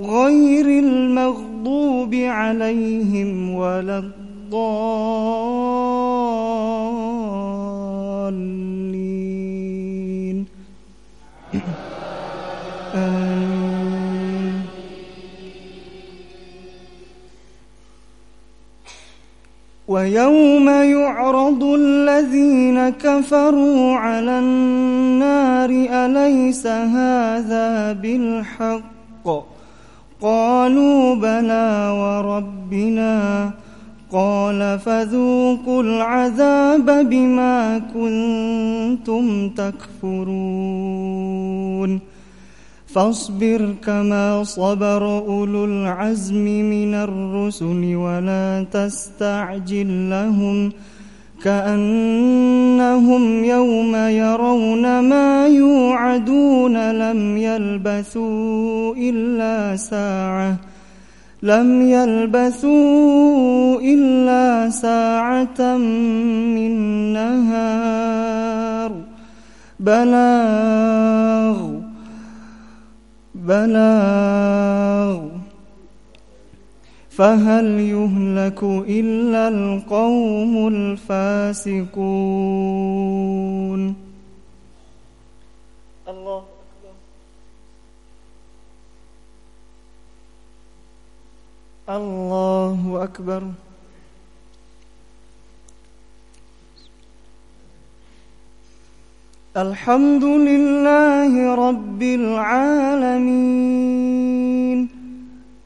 غير المغضوب عليهم ولا الضالين. ويوم يعرض الذين كفروا على النار أليس هذا بالحق؟ قالوا بلى وربنا قال فذوقوا العذاب بما كنتم تكفرون فاصبر كما صبر أولو العزم من الرسل ولا تستعجل لهم كأنهم يوم يرون ما يوعدون لم يلبثوا إلا ساعة لم يلبثوا إلا ساعة من نهار. بلاغ بلاغ. فهل يهلك إلا القوم الفاسقون؟ الله. أكبر الله أكبر. الحمد لله رب العالمين.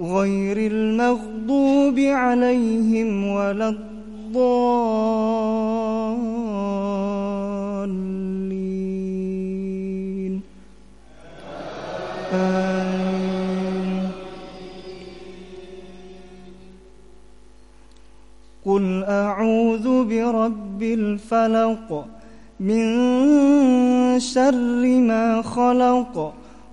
غير المغضوب عليهم ولا الضالين. آمين. قل أعوذ برب الفلق من شر ما خلق